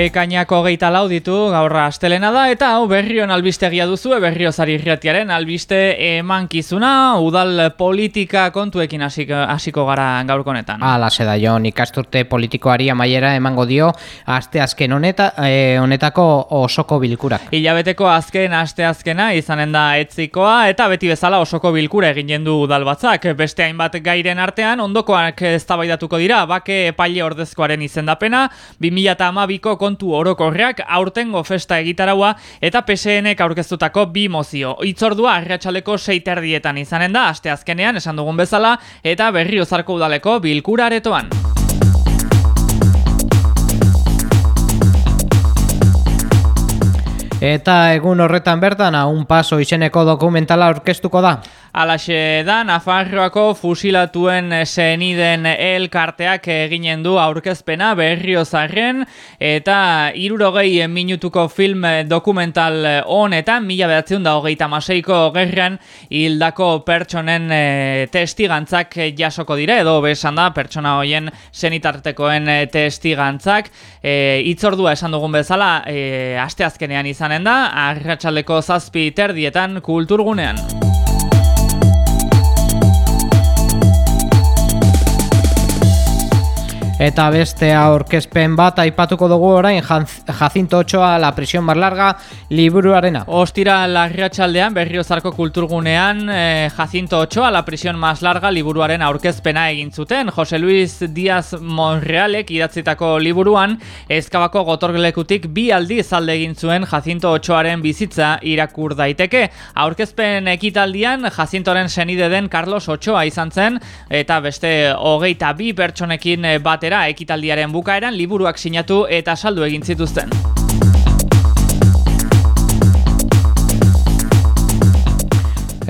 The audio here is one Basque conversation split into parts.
Ekainako geita lau ditu gaurra astelena da eta hau berrion albistegia duzu berrio zari irratiaren albiste emankizuna udal politika kontuekin hasiko gara gaurkonetan. Ala seda jon ikasturte politikoari amaiera emango dio aste azken honeta, e, honetako osoko bilkurak. Ilabeteko azken aste azkena izanen da etzikoa eta beti bezala osoko bilkura egin du udal batzak. Beste hainbat gairen artean ondokoak eztabaidatuko dira bake epaile ordezkoaren izendapena 2012ko kontu orokorreak aurtengo festa egitaraua eta PSNek aurkeztutako bi mozio. Itzordua arratsaleko seiterdietan izanen da, aste azkenean esan dugun bezala, eta berri ozarko udaleko bilkura aretoan. Eta egun horretan bertan, un paso izeneko dokumentala aurkeztuko da. Alaxe da, Nafarroako fusilatuen zeniden elkarteak eginen du aurkezpena berriozarren eta irurogei minutuko film dokumental honetan, mila behatziun da hogeita maseiko gerran hildako pertsonen e, testigantzak jasoko dire, edo besan da pertsona hoien zenitartekoen testigantzak. E, itzordua esan dugun bezala, e, asteazkenean izanen da, arratsaldeko zazpi terdietan kulturgunean. Eta beste aurkezpen bat aipatuko dugu orain Jacinto Ochoa la prisión más larga liburuarena. Ostira larriatxaldean berriozarko kulturgunean eh, Jacinto Ochoa la prisión más larga liburuaren aurkezpena egin zuten. Jose Luis Díaz Monrealek idatzitako liburuan ezkabako gotorgelekutik bi aldi zalde egin zuen Jacinto Ochoaren bizitza irakur daiteke. Aurkezpen ekitaldian Jacintoren senide den Carlos Ochoa izan zen eta beste hogeita bi pertsonekin batera ekitaldiaren bukaeran liburuak sinatu eta saldu egin zituzten.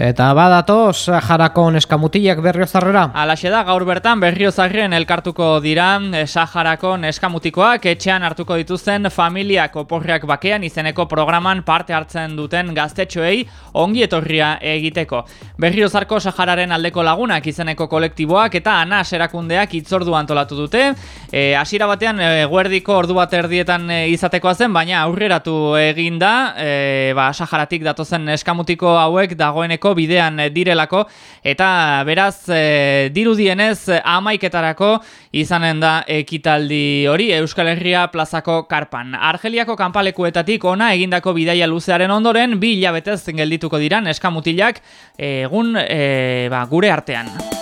Eta badatoz, jarako neskamutilak berriozarrera? Alaxe da, gaur bertan berriozarren elkartuko dira eh, Saharako neskamutikoak etxean hartuko dituzten familiak oporriak bakean izeneko programan parte hartzen duten gaztetxoei ongi etorria egiteko. Berriozarko Sahararen aldeko lagunak izeneko kolektiboak eta anas erakundeak itzordu antolatu dute. E, batean, e, guerdiko ordu bat erdietan e, izatekoa zen, baina aurreratu eginda, e, ba, Saharatik datozen neskamutiko hauek dagoeneko bidean eh, direlako eta beraz e, dirudienez amaiketarako izanen da ekitaldi hori Euskal Herria plazako karpan. Argeliako kanpalekuetatik ona egindako bidaia luzearen ondoren bi hilabetez geldituko diran eskamutilak egun e, ba, gure artean.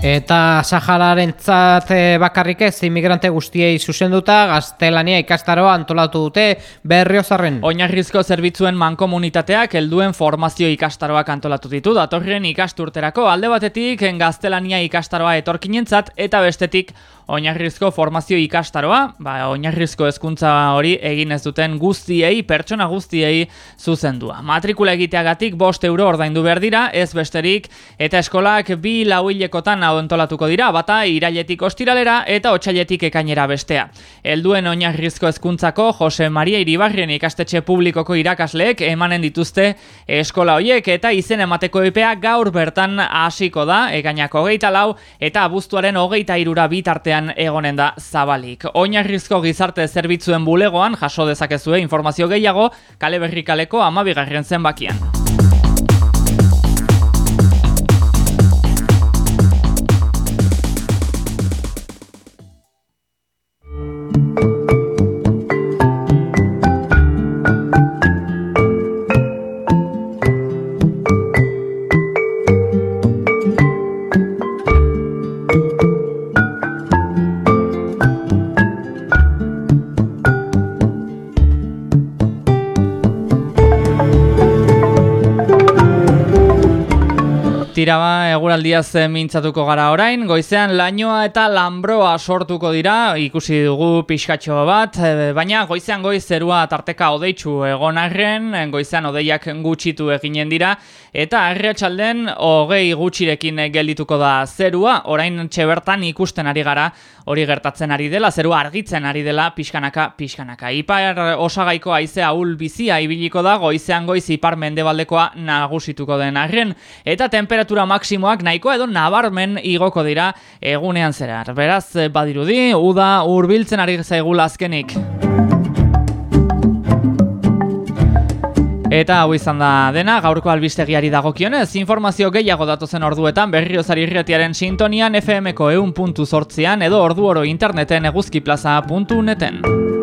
Eta Sahararen tzat eh, bakarrik ez, imigrante guztiei zuzenduta, gaztelania ikastaroa antolatu dute berriozarren. Oinarrizko zerbitzuen mankomunitateak helduen formazio ikastaroak antolatu ditu, datorren ikasturterako alde batetik gaztelania ikastaroa etorkinentzat eta bestetik oinarrizko formazio ikastaroa, ba, oinarrizko hezkuntza hori egin ez duten guztiei, pertsona guztiei zuzendua. Matrikula egiteagatik bost euro ordaindu behar dira, ez besterik, eta eskolak bi lauilekotan ontolatuko dira, bata irailetik ostiralera eta otxailetik ekainera bestea. Helduen oinarrizko hezkuntzako Jose Maria Iribarrien ikastetxe publikoko irakasleek emanen dituzte eskola hoiek eta izen emateko epea gaur bertan hasiko da, ekainako hogeita lau, eta abuztuaren hogeita irura bitartean egonen da zabalik. Oinarrizko gizarte zerbitzuen bulegoan jaso dezakezue informazio gehiago kale berrikaleko amabigarren zenbakian. Tiraba eguraldiaz mintzatuko gara orain, goizean lainoa eta lambroa sortuko dira, ikusi dugu pixkatxo bat, e, baina goizean goiz zerua tarteka odeitzu egon arren, goizean odeiak gutxitu eginen dira, eta arretxalden hogei gutxirekin geldituko da zerua, orain txebertan ikusten ari gara, hori gertatzen ari dela, zerua argitzen ari dela pixkanaka, pixkanaka. Ipar osagaiko aizea ul bizia ibiliko da, goizean goiz ipar mendebaldekoa nagusituko den arren, eta temperatura maksimoak nahiko edo nabarmen igoko dira egunean zerar. Beraz, badirudi, uda hurbiltzen ari zaigula azkenik. Eta hau izan da dena, gaurko albistegiari dagokionez, informazio gehiago datozen orduetan berriozari irretiaren sintonian FM-ko eun puntu edo ordu oro interneten eguzkiplaza.neten.